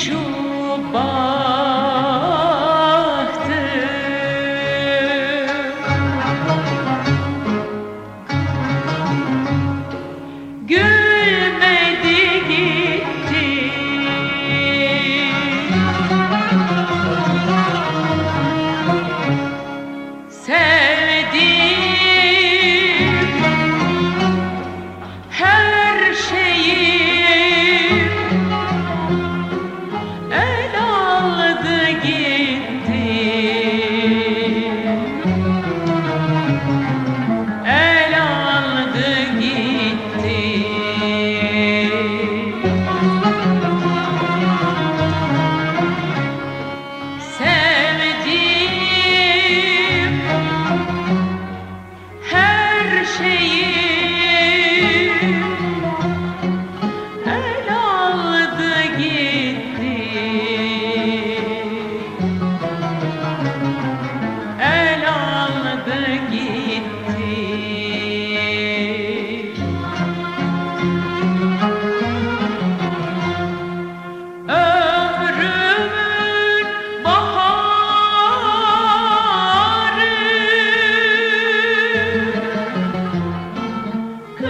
shubha